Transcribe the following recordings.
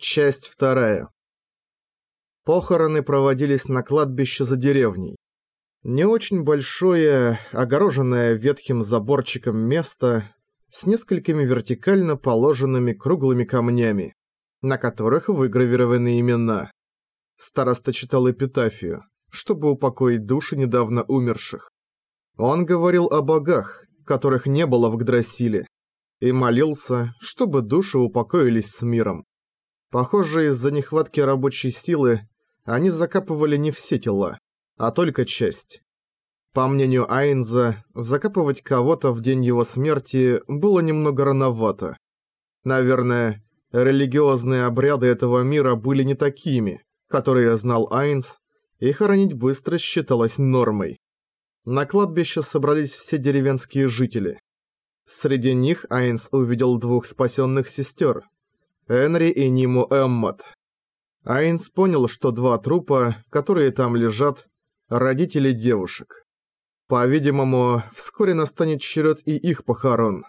Часть вторая. Похороны проводились на кладбище за деревней. Не очень большое, огороженное ветхим заборчиком место с несколькими вертикально положенными круглыми камнями, на которых выгравированы имена. Староста читал эпитафию, чтобы упокоить души недавно умерших. Он говорил о богах, которых не было в Гдрасиле, и молился, чтобы души упокоились с миром. Похоже, из-за нехватки рабочей силы они закапывали не все тела, а только часть. По мнению Айнза, закапывать кого-то в день его смерти было немного рановато. Наверное, религиозные обряды этого мира были не такими, которые знал Айнз, и хоронить быстро считалось нормой. На кладбище собрались все деревенские жители. Среди них Айнс увидел двух спасенных сестер – Энри и Ниму Эммот. Айнс понял, что два трупа, которые там лежат, родители девушек. По-видимому, вскоре настанет черед и их похорон.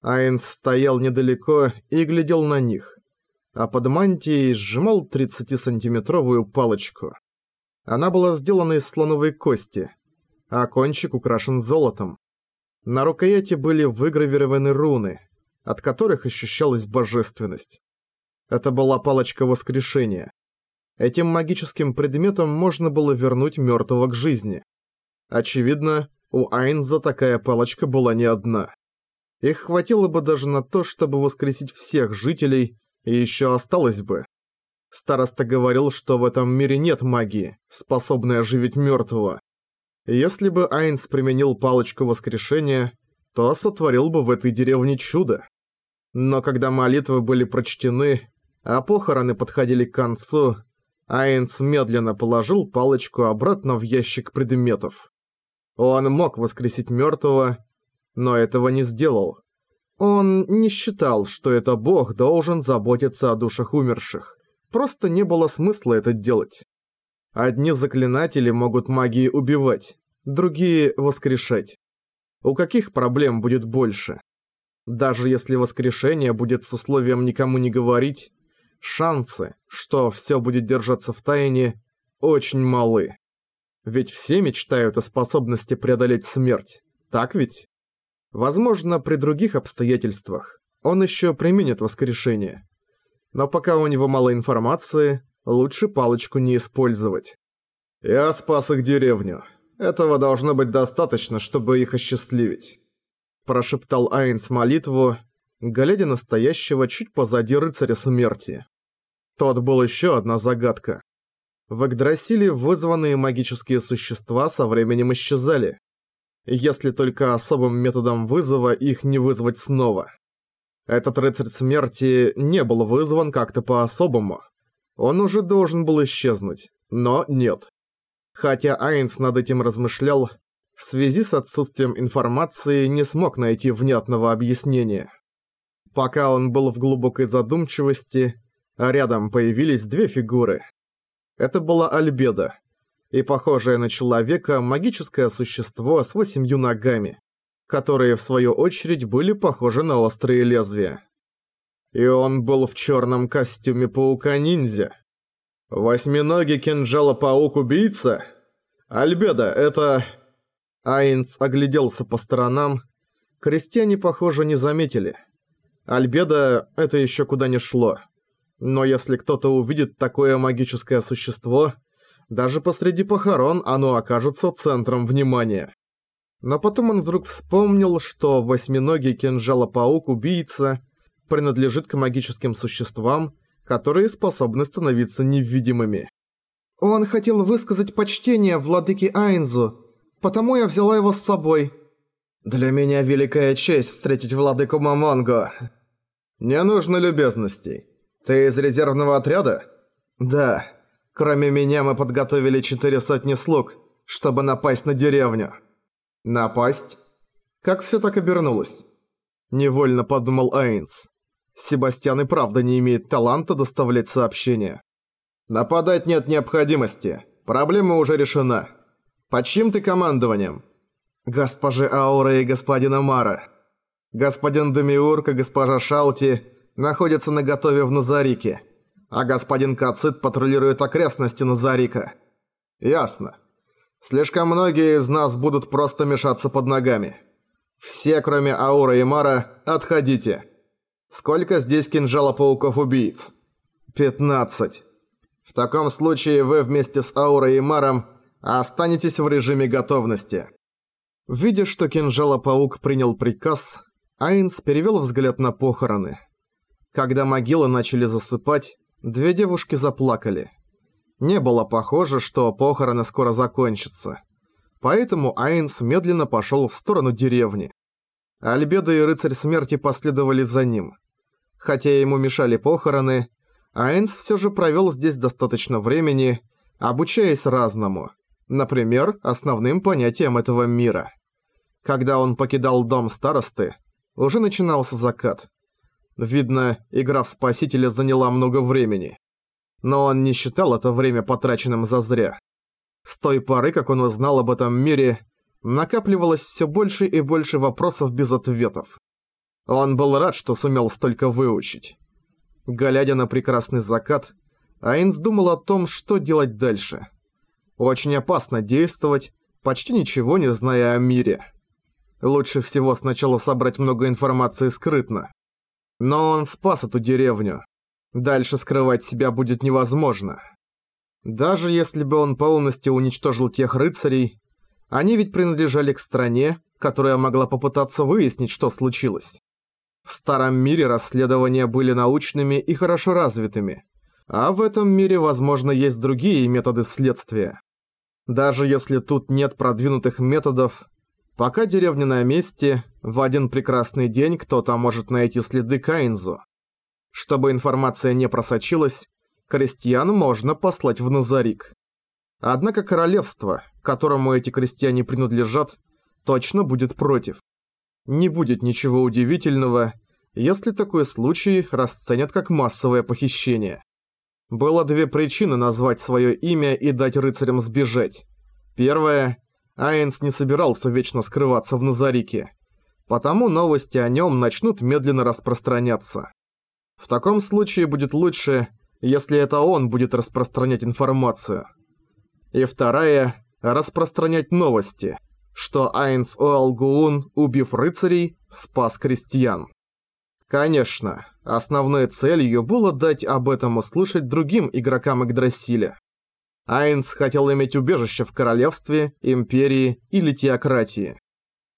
Айнс стоял недалеко и глядел на них, а под мантией сжимал 30-сантиметровую палочку. Она была сделана из слоновой кости, а кончик украшен золотом. На рукояти были выгравированы руны – от которых ощущалась божественность. Это была палочка воскрешения. Этим магическим предметом можно было вернуть мертвого к жизни. Очевидно, у Айнза такая палочка была не одна. Их хватило бы даже на то, чтобы воскресить всех жителей, и еще осталось бы. Староста говорил, что в этом мире нет магии, способной оживить мертвого. Если бы Айнс применил палочку воскрешения, то сотворил бы в этой деревне чудо. Но когда молитвы были прочтены, а похороны подходили к концу, Айнс медленно положил палочку обратно в ящик предметов. Он мог воскресить мертвого, но этого не сделал. Он не считал, что это бог должен заботиться о душах умерших. Просто не было смысла это делать. Одни заклинатели могут магией убивать, другие – воскрешать. У каких проблем будет больше? Даже если воскрешение будет с условием никому не говорить, шансы, что все будет держаться в тайне, очень малы. Ведь все мечтают о способности преодолеть смерть, так ведь? Возможно, при других обстоятельствах он еще применит воскрешение. Но пока у него мало информации, лучше палочку не использовать. «Я спас их деревню. Этого должно быть достаточно, чтобы их осчастливить прошептал Айнс молитву, глядя на стоящего чуть позади рыцаря смерти. Тот был еще одна загадка. В Игдрасиле вызванные магические существа со временем исчезали, если только особым методом вызова их не вызвать снова. Этот рыцарь смерти не был вызван как-то по-особому. Он уже должен был исчезнуть, но нет. Хотя Айнс над этим размышлял, в связи с отсутствием информации не смог найти внятного объяснения. Пока он был в глубокой задумчивости, рядом появились две фигуры. Это была Альбеда и похожее на человека магическое существо с восемью ногами, которые в свою очередь были похожи на острые лезвия. И он был в черном костюме паука-ниндзя. Восьминогий кинжала-паук-убийца? Альбеда, это... Айнс огляделся по сторонам. Крестьяне, похоже, не заметили. Альбедо — это еще куда не шло. Но если кто-то увидит такое магическое существо, даже посреди похорон оно окажется центром внимания. Но потом он вдруг вспомнил, что восьминогий кинжала-паук-убийца принадлежит к магическим существам, которые способны становиться невидимыми. «Он хотел высказать почтение владыке Айнзу», потому я взяла его с собой. Для меня великая честь встретить владыку Мамонго. Не нужно любезностей. Ты из резервного отряда? Да. Кроме меня мы подготовили четыре сотни слуг, чтобы напасть на деревню. Напасть? Как все так обернулось? Невольно подумал Айнс. Себастьян и правда не имеет таланта доставлять сообщения. Нападать нет необходимости. Проблема уже решена. Под чьим ты командованием? Госпожи Аура и господина Мара. Господин Демиург и госпожа Шаути находятся наготове в Назарике. а господин Кацит патрулирует окрестности Назарика. Ясно. Слишком многие из нас будут просто мешаться под ногами. Все, кроме Аура и Мара, отходите. Сколько здесь кинжала пауков-убийц? 15. В таком случае вы вместе с Аурой и Маром останетесь в режиме готовности. Видя, что кинжала-паук принял приказ, Айнс перевел взгляд на похороны. Когда могилы начали засыпать, две девушки заплакали. Не было похоже, что похороны скоро закончатся. Поэтому Айнс медленно пошел в сторону деревни. Альбеда и Рыцарь Смерти последовали за ним. Хотя ему мешали похороны, Айнс все же провел здесь достаточно времени, обучаясь разному. Например, основным понятиям этого мира. Когда он покидал дом старосты, уже начинался закат. Видно, игра в Спасителя заняла много времени. Но он не считал это время потраченным зазря. С той поры, как он узнал об этом мире, накапливалось все больше и больше вопросов без ответов. Он был рад, что сумел столько выучить. Глядя на прекрасный закат, Айнс думал о том, что делать дальше. Очень опасно действовать, почти ничего не зная о мире. Лучше всего сначала собрать много информации скрытно. Но он спас эту деревню. Дальше скрывать себя будет невозможно. Даже если бы он полностью уничтожил тех рыцарей, они ведь принадлежали к стране, которая могла попытаться выяснить, что случилось. В старом мире расследования были научными и хорошо развитыми, а в этом мире, возможно, есть другие методы следствия. Даже если тут нет продвинутых методов, Пока деревня на месте, в один прекрасный день кто-то может найти следы Кайнзу. Чтобы информация не просочилась, крестьян можно послать в Назарик. Однако королевство, которому эти крестьяне принадлежат, точно будет против. Не будет ничего удивительного, если такой случай расценят как массовое похищение. Было две причины назвать свое имя и дать рыцарям сбежать. Первая Айнс не собирался вечно скрываться в Назарике, потому новости о нем начнут медленно распространяться. В таком случае будет лучше, если это он будет распространять информацию. И вторая – распространять новости, что Айнс Уалгуун, убив рыцарей, спас крестьян. Конечно, основной целью было дать об этом услышать другим игрокам Игдрасиля. Айнс хотел иметь убежище в королевстве, империи или теократии.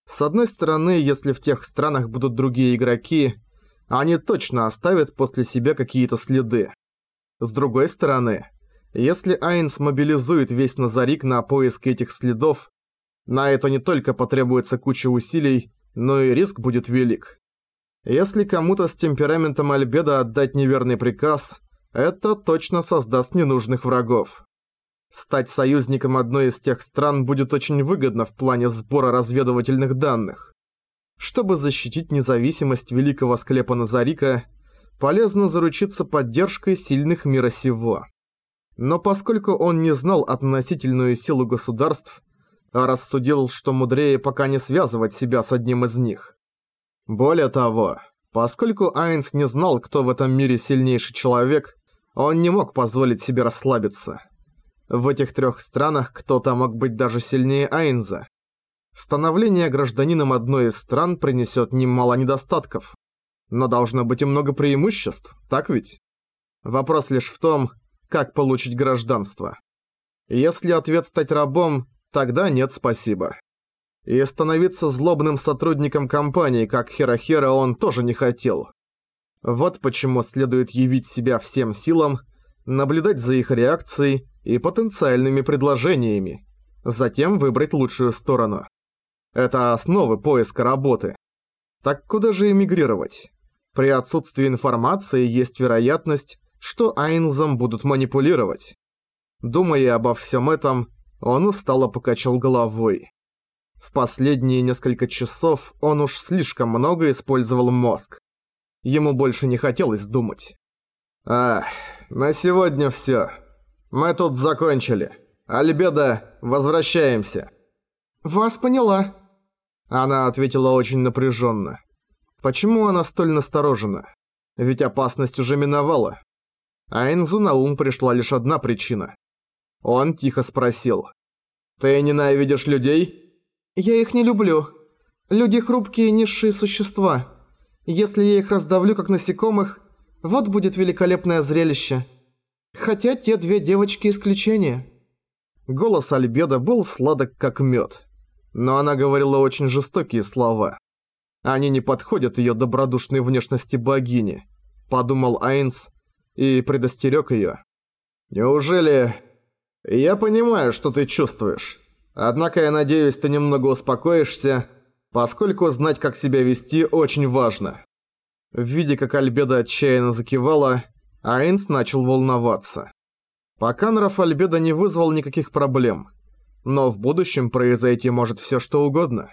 С одной стороны, если в тех странах будут другие игроки, они точно оставят после себя какие-то следы. С другой стороны, если Айнс мобилизует весь Назарик на поиск этих следов, на это не только потребуется куча усилий, но и риск будет велик. Если кому-то с темпераментом Альбеда отдать неверный приказ, это точно создаст ненужных врагов. Стать союзником одной из тех стран будет очень выгодно в плане сбора разведывательных данных. Чтобы защитить независимость великого склепа Назарика, полезно заручиться поддержкой сильных мира сего. Но поскольку он не знал относительную силу государств, а рассудил, что мудрее пока не связывать себя с одним из них. Более того, поскольку Айнс не знал, кто в этом мире сильнейший человек, он не мог позволить себе расслабиться. В этих трех странах кто-то мог быть даже сильнее Айнза. Становление гражданином одной из стран принесет немало недостатков. Но должно быть и много преимуществ, так ведь? Вопрос лишь в том, как получить гражданство. Если ответ стать рабом, тогда нет спасибо. И становиться злобным сотрудником компании, как Херохера, он тоже не хотел. Вот почему следует явить себя всем силам, наблюдать за их реакцией и потенциальными предложениями, затем выбрать лучшую сторону. Это основы поиска работы. Так куда же эмигрировать? При отсутствии информации есть вероятность, что Айнзом будут манипулировать. Думая обо всем этом, он устало покачал головой. В последние несколько часов он уж слишком много использовал мозг. Ему больше не хотелось думать. «Ах, на сегодня всё. Мы тут закончили. Альбеда, возвращаемся». «Вас поняла». Она ответила очень напряженно. Почему она столь насторожена? Ведь опасность уже миновала. Айнзу на ум пришла лишь одна причина. Он тихо спросил. «Ты ненавидишь людей?» «Я их не люблю. Люди хрупкие низшие существа. Если я их раздавлю как насекомых, вот будет великолепное зрелище. Хотя те две девочки исключение». Голос Альбеда был сладок как мед, но она говорила очень жестокие слова. Они не подходят ее добродушной внешности богини, подумал Айнс и предостерег ее. Неужели... Я понимаю, что ты чувствуешь. Однако я надеюсь, ты немного успокоишься, поскольку знать, как себя вести, очень важно. Видя, как Альбеда отчаянно закивала, Айнс начал волноваться. Пока нрав Альбеда не вызвал никаких проблем. Но в будущем произойти может всё что угодно.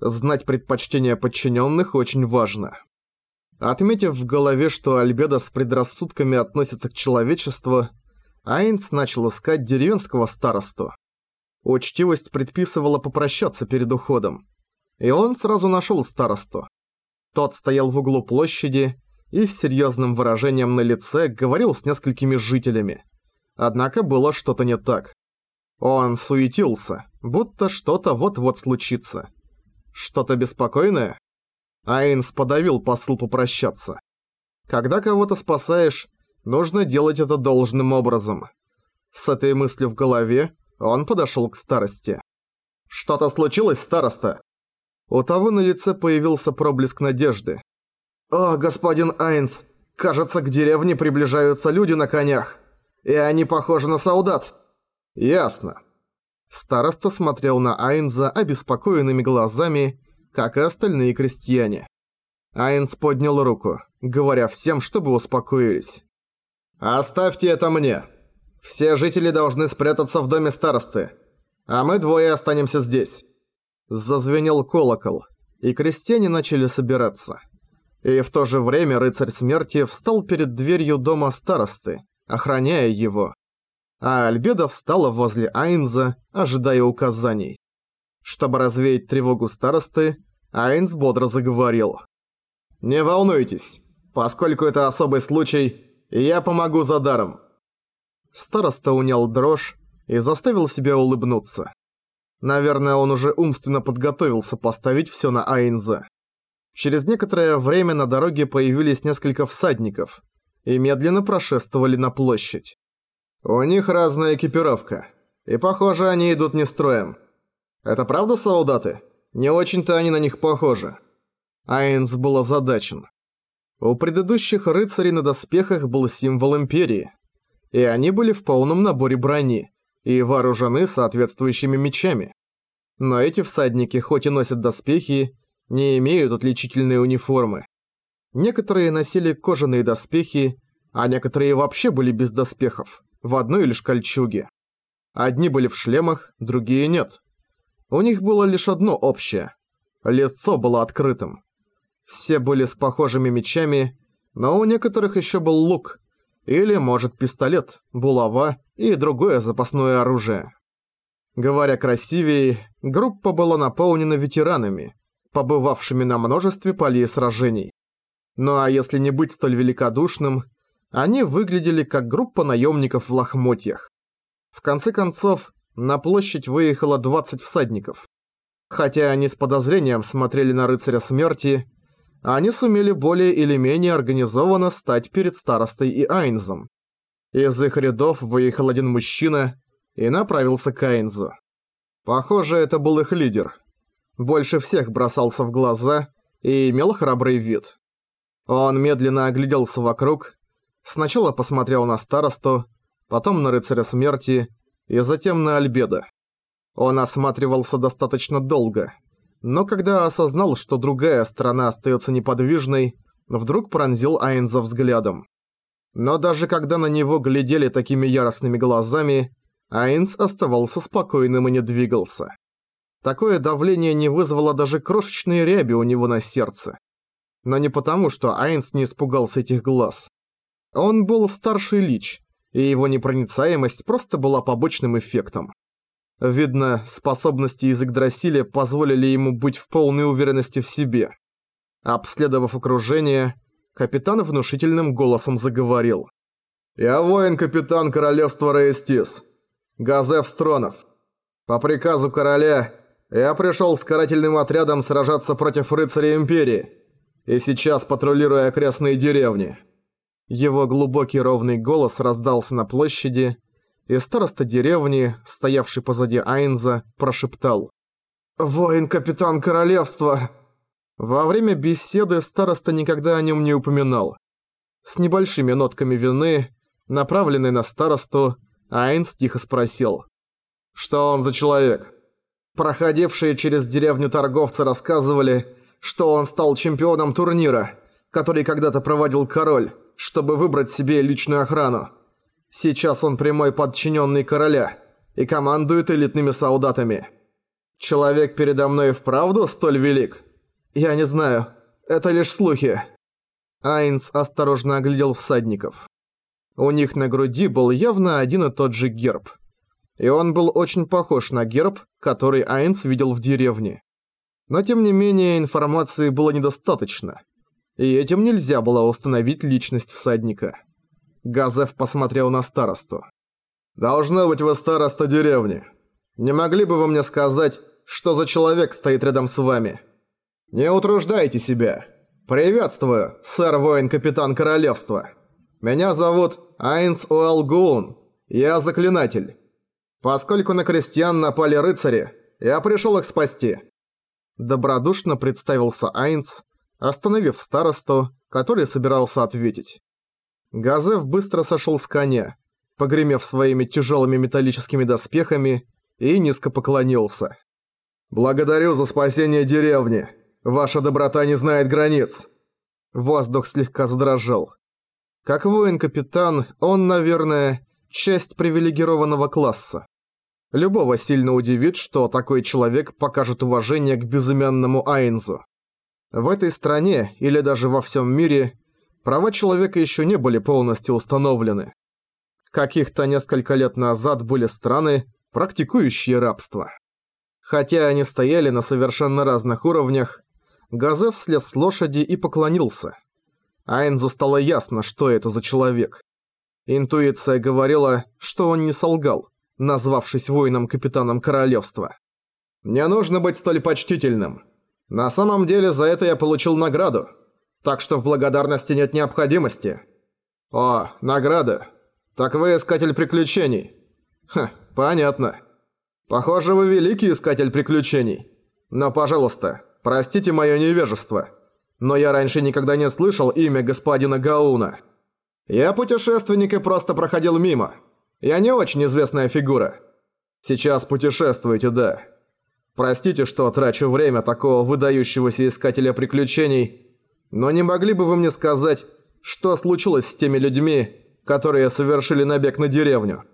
Знать предпочтения подчиненных очень важно. Отметив в голове, что Альбедо с предрассудками относится к человечеству, Айнс начал искать деревенского старосту. Учтивость предписывала попрощаться перед уходом. И он сразу нашел старосту. Тот стоял в углу площади и с серьезным выражением на лице говорил с несколькими жителями. Однако было что-то не так. Он суетился, будто что-то вот-вот случится. Что-то беспокойное? Айнс подавил посыл попрощаться. Когда кого-то спасаешь, нужно делать это должным образом. С этой мыслью в голове он подошел к старости. «Что-то случилось, староста?» У того на лице появился проблеск надежды. «О, господин Айнс, кажется, к деревне приближаются люди на конях, и они похожи на солдат». «Ясно». Староста смотрел на Айнза обеспокоенными глазами, как и остальные крестьяне. Айнс поднял руку, говоря всем, чтобы успокоились. «Оставьте это мне. Все жители должны спрятаться в доме старосты, а мы двое останемся здесь». Зазвенел колокол, и крестьяне начали собираться. И в то же время рыцарь смерти встал перед дверью дома старосты, охраняя его. А Альбеда встала возле Айнза, ожидая указаний. Чтобы развеять тревогу старосты, Айнс бодро заговорил. «Не волнуйтесь, поскольку это особый случай, я помогу за даром». Староста унял дрожь и заставил себя улыбнуться. Наверное, он уже умственно подготовился поставить все на Айнза. Через некоторое время на дороге появились несколько всадников и медленно прошествовали на площадь. У них разная экипировка, и похоже, они идут не строем. Это правда солдаты? Не очень-то они на них похожи. Айнс был озадачен. У предыдущих рыцарей на доспехах был символ Империи, и они были в полном наборе брони и вооружены соответствующими мечами. Но эти всадники, хоть и носят доспехи, не имеют отличительной униформы. Некоторые носили кожаные доспехи, а некоторые вообще были без доспехов, в одной лишь кольчуге. Одни были в шлемах, другие нет. У них было лишь одно общее. Лицо было открытым. Все были с похожими мечами, но у некоторых еще был лук, или, может, пистолет, булава и другое запасное оружие. Говоря красивее, группа была наполнена ветеранами, побывавшими на множестве полей сражений. Ну а если не быть столь великодушным, они выглядели как группа наемников в лохмотьях. В конце концов, на площадь выехало 20 всадников. Хотя они с подозрением смотрели на рыцаря смерти, они сумели более или менее организованно стать перед старостой и Айнзом. Из их рядов выехал один мужчина и направился к Айнзу. Похоже, это был их лидер. Больше всех бросался в глаза и имел храбрый вид. Он медленно огляделся вокруг, сначала посмотрел на старосту, потом на рыцаря смерти и затем на Альбеда. Он осматривался достаточно долго, но когда осознал, что другая сторона остается неподвижной, вдруг пронзил Айнза взглядом. Но даже когда на него глядели такими яростными глазами, Айнс оставался спокойным и не двигался. Такое давление не вызвало даже крошечные ряби у него на сердце. Но не потому, что Айнс не испугался этих глаз. Он был старший лич, и его непроницаемость просто была побочным эффектом. Видно, способности из Игдрасиля позволили ему быть в полной уверенности в себе. Обследовав окружение, капитан внушительным голосом заговорил. «Я воин-капитан королевства Раестис, Газеф Стронов. По приказу короля я пришел с карательным отрядом сражаться против рыцарей Империи, и сейчас патрулирую окрестные деревни». Его глубокий ровный голос раздался на площади, и староста деревни, стоявший позади Айнза, прошептал. «Воин-капитан королевства!» Во время беседы староста никогда о нем не упоминал. С небольшими нотками вины, направленной на старосту, Айнс тихо спросил. «Что он за человек?» Проходившие через деревню торговцы рассказывали, что он стал чемпионом турнира, который когда-то проводил король, чтобы выбрать себе личную охрану. Сейчас он прямой подчиненный короля и командует элитными солдатами. Человек передо мной вправду столь велик? Я не знаю, это лишь слухи. Айнс осторожно оглядел всадников. У них на груди был явно один и тот же герб. И он был очень похож на герб, который Айнс видел в деревне. Но тем не менее информации было недостаточно. И этим нельзя было установить личность всадника. Газев посмотрел на старосту. «Должно быть вы староста деревни. Не могли бы вы мне сказать, что за человек стоит рядом с вами? Не утруждайте себя. Приветствую, сэр-воин-капитан королевства. Меня зовут Айнс Уэлгуун. Я заклинатель. Поскольку на крестьян напали рыцари, я пришел их спасти». Добродушно представился Айнс, остановив старосту, который собирался ответить. Газев быстро сошел с коня, погремев своими тяжелыми металлическими доспехами, и низко поклонился. «Благодарю за спасение деревни. Ваша доброта не знает границ». Воздух слегка задрожал. Как воин-капитан, он, наверное, часть привилегированного класса. Любого сильно удивит, что такой человек покажет уважение к безымянному Айнзу. В этой стране, или даже во всем мире, права человека еще не были полностью установлены. Каких-то несколько лет назад были страны, практикующие рабство. Хотя они стояли на совершенно разных уровнях, Газев слез с лошади и поклонился. Айнзу стало ясно, что это за человек. Интуиция говорила, что он не солгал, назвавшись воином-капитаном королевства. «Не нужно быть столь почтительным. На самом деле за это я получил награду так что в благодарности нет необходимости. О, награда. Так вы искатель приключений. Ха, понятно. Похоже, вы великий искатель приключений. Но, пожалуйста, простите мое невежество. Но я раньше никогда не слышал имя господина Гауна. Я путешественник и просто проходил мимо. Я не очень известная фигура. Сейчас путешествуете, да. Простите, что трачу время такого выдающегося искателя приключений но не могли бы вы мне сказать, что случилось с теми людьми, которые совершили набег на деревню?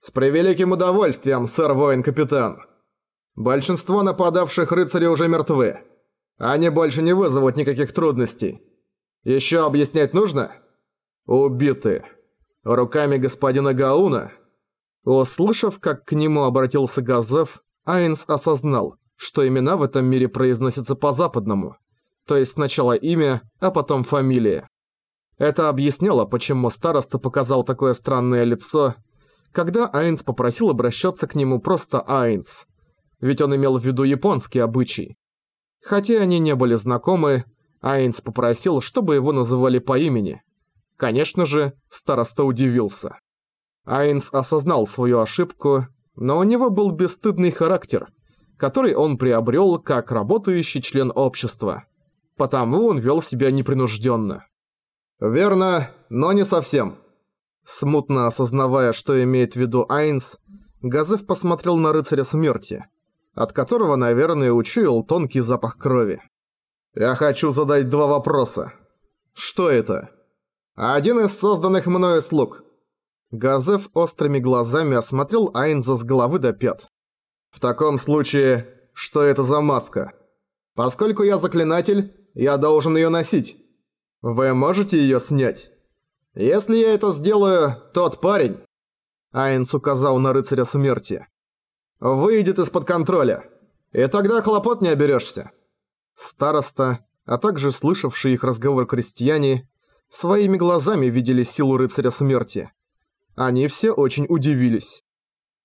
С превеликим удовольствием, сэр-воин-капитан. Большинство нападавших рыцарей уже мертвы. Они больше не вызовут никаких трудностей. Еще объяснять нужно? Убиты. Руками господина Гауна? Услышав, как к нему обратился Газеф, Айнс осознал, что имена в этом мире произносятся по-западному – то есть сначала имя, а потом фамилия. Это объясняло, почему староста показал такое странное лицо, когда Айнс попросил обращаться к нему просто Айнс, ведь он имел в виду японский обычай. Хотя они не были знакомы, Айнс попросил, чтобы его называли по имени. Конечно же, староста удивился. Айнс осознал свою ошибку, но у него был бесстыдный характер, который он приобрел как работающий член общества потому он вел себя непринужденно. «Верно, но не совсем». Смутно осознавая, что имеет в виду Айнс, Газеф посмотрел на рыцаря смерти, от которого, наверное, учуял тонкий запах крови. «Я хочу задать два вопроса. Что это?» «Один из созданных мною слуг». Газеф острыми глазами осмотрел Айнза с головы до пят. «В таком случае, что это за маска? Поскольку я заклинатель, я должен её носить. Вы можете её снять? Если я это сделаю, тот парень...» Айнс указал на рыцаря смерти. «Выйдет из-под контроля, и тогда хлопот не оберёшься». Староста, а также слышавшие их разговор крестьяне, своими глазами видели силу рыцаря смерти, Они все очень удивились.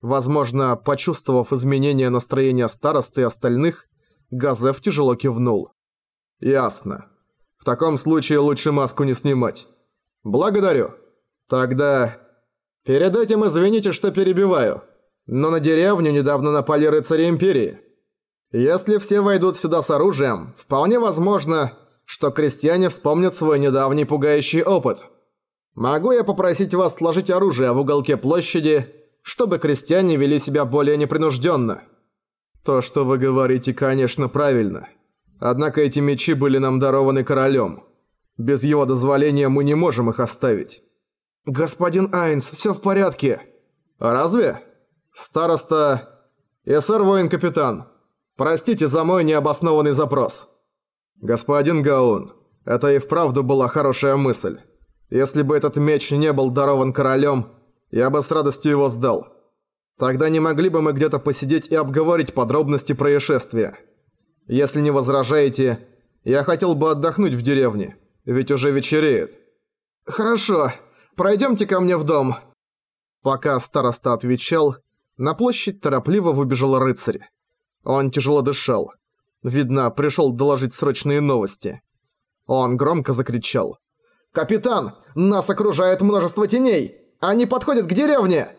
Возможно, почувствовав изменение настроения старосты и остальных, Газеф тяжело кивнул. «Ясно. В таком случае лучше маску не снимать. Благодарю. Тогда... Перед этим извините, что перебиваю. Но на деревню недавно напали рыцари Империи. Если все войдут сюда с оружием, вполне возможно, что крестьяне вспомнят свой недавний пугающий опыт. Могу я попросить вас сложить оружие в уголке площади, чтобы крестьяне вели себя более непринужденно? То, что вы говорите, конечно, правильно. Однако эти мечи были нам дарованы королем. Без его дозволения мы не можем их оставить. «Господин Айнс, всё в порядке». «Разве?» «Староста... СР воин-капитан. Простите за мой необоснованный запрос». «Господин Гаун, это и вправду была хорошая мысль. Если бы этот меч не был дарован королем, я бы с радостью его сдал. Тогда не могли бы мы где-то посидеть и обговорить подробности происшествия. Если не возражаете, я хотел бы отдохнуть в деревне, ведь уже вечереет». «Хорошо, пройдемте ко мне в дом». Пока староста отвечал, на площадь торопливо выбежал рыцарь. Он тяжело дышал. Видно, пришел доложить срочные новости. Он громко закричал. «Капитан, нас окружает множество теней! Они подходят к деревне!»